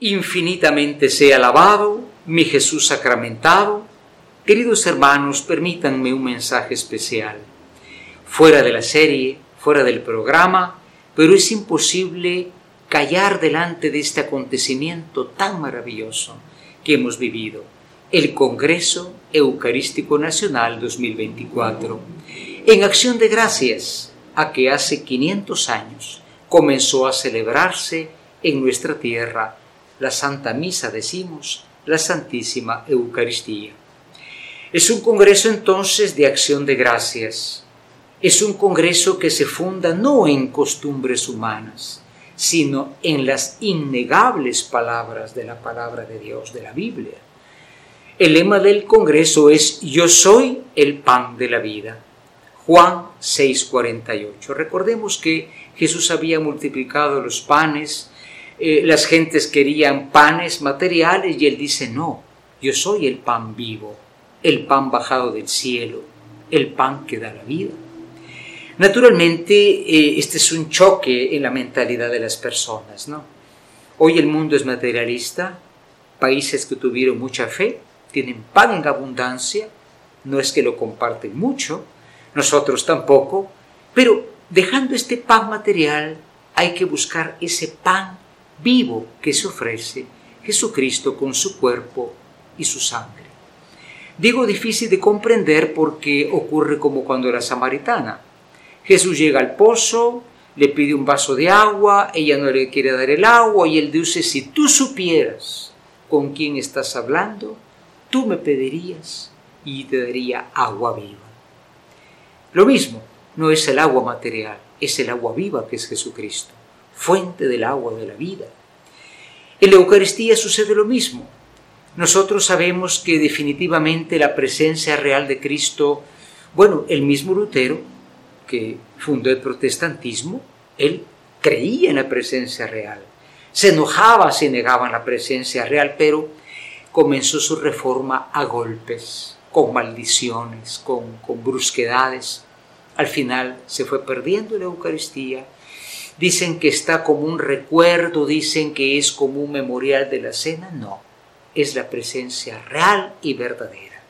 Infinitamente sea alabado mi Jesús sacramentado. Queridos hermanos, permítanme un mensaje especial. Fuera de la serie, fuera del programa, pero es imposible callar delante de este acontecimiento tan maravilloso que hemos vivido, el Congreso Eucarístico Nacional 2024, en acción de gracias a que hace 500 años comenzó a celebrarse en nuestra tierra la Santa Misa, decimos, la Santísima Eucaristía. Es un congreso entonces de acción de gracias. Es un congreso que se funda no en costumbres humanas, sino en las innegables palabras de la palabra de Dios, de la Biblia. El lema del congreso es Yo soy el pan de la vida. Juan 6:48. Recordemos que Jesús había multiplicado los panes, eh, las gentes querían panes materiales y él dice, no, yo soy el pan vivo, el pan bajado del cielo, el pan que da la vida. Naturalmente, eh, este es un choque en la mentalidad de las personas, ¿no? Hoy el mundo es materialista, países que tuvieron mucha fe tienen pan en abundancia, no es que lo comparten mucho, nosotros tampoco, pero dejando este pan material hay que buscar ese pan vivo que se ofrece Jesucristo con su cuerpo y su sangre. Digo difícil de comprender porque ocurre como cuando era samaritana. Jesús llega al pozo, le pide un vaso de agua, ella no le quiere dar el agua y él dice, si tú supieras con quién estás hablando, tú me pedirías y te daría agua viva. Lo mismo, no es el agua material, es el agua viva que es Jesucristo, fuente del agua de la vida. En la Eucaristía sucede lo mismo. Nosotros sabemos que definitivamente la presencia real de Cristo, bueno, el mismo Lutero, que fundó el protestantismo, él creía en la presencia real. Se enojaba si negaban la presencia real, pero comenzó su reforma a golpes, con maldiciones, con, con brusquedades al final se fue perdiendo la Eucaristía. Dicen que está como un recuerdo, dicen que es como un memorial de la cena. No, es la presencia real y verdadera.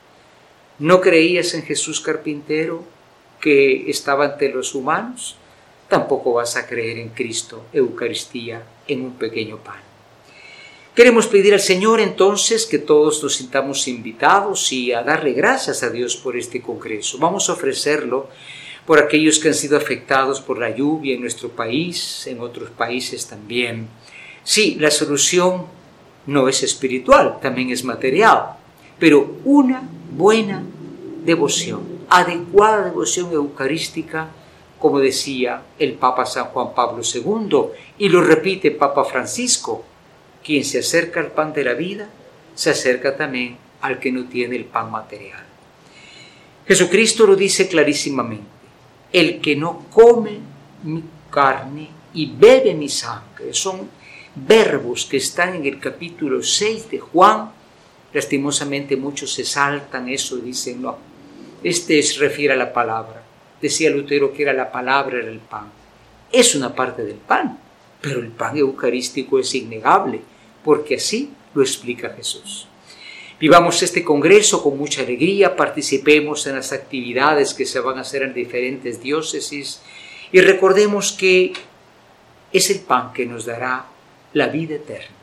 ¿No creías en Jesús carpintero que estaba ante los humanos? Tampoco vas a creer en Cristo, Eucaristía, en un pequeño pan. Queremos pedir al Señor entonces que todos nos sintamos invitados y a darle gracias a Dios por este congreso. Vamos a ofrecerlo por aquellos que han sido afectados por la lluvia en nuestro país, en otros países también. Sí, la solución no es espiritual, también es material, pero una buena devoción, adecuada devoción eucarística, como decía el Papa San Juan Pablo II, y lo repite Papa Francisco, quien se acerca al pan de la vida, se acerca también al que no tiene el pan material. Jesucristo lo dice clarísimamente el que no come mi carne y bebe mi sangre. Son verbos que están en el capítulo 6 de Juan. Lastimosamente muchos se saltan eso y dicen, no, este se refiere a la palabra. Decía Lutero que era la palabra, era el pan. Es una parte del pan, pero el pan eucarístico es innegable, porque así lo explica Jesús. Vivamos este congreso con mucha alegría, participemos en las actividades que se van a hacer en diferentes diócesis y recordemos que es el pan que nos dará la vida eterna.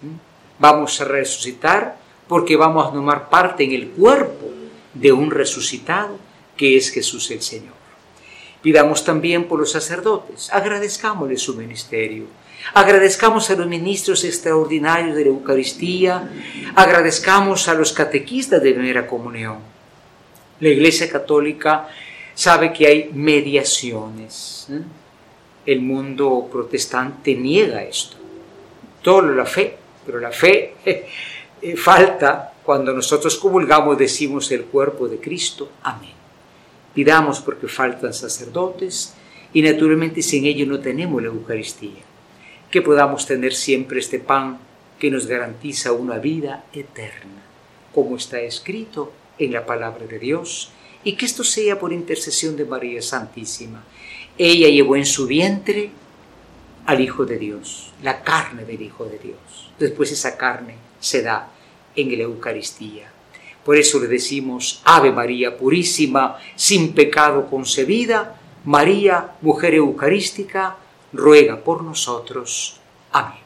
¿Mm? Vamos a resucitar porque vamos a tomar parte en el cuerpo de un resucitado que es Jesús el Señor. Pidamos también por los sacerdotes, agradezcámosles su ministerio Agradezcamos a los ministros extraordinarios de la Eucaristía, agradezcamos a los catequistas de primera comunión. La Iglesia Católica sabe que hay mediaciones. ¿eh? El mundo protestante niega esto. Todo la fe, pero la fe eh, falta cuando nosotros comulgamos, decimos el cuerpo de Cristo. Amén. Pidamos porque faltan sacerdotes y naturalmente sin ellos no tenemos la Eucaristía que podamos tener siempre este pan que nos garantiza una vida eterna, como está escrito en la palabra de Dios, y que esto sea por intercesión de María Santísima. Ella llevó en su vientre al Hijo de Dios, la carne del Hijo de Dios. Después esa carne se da en la Eucaristía. Por eso le decimos, Ave María Purísima, sin pecado concebida, María, mujer eucarística, ruega por nosotros. Amén.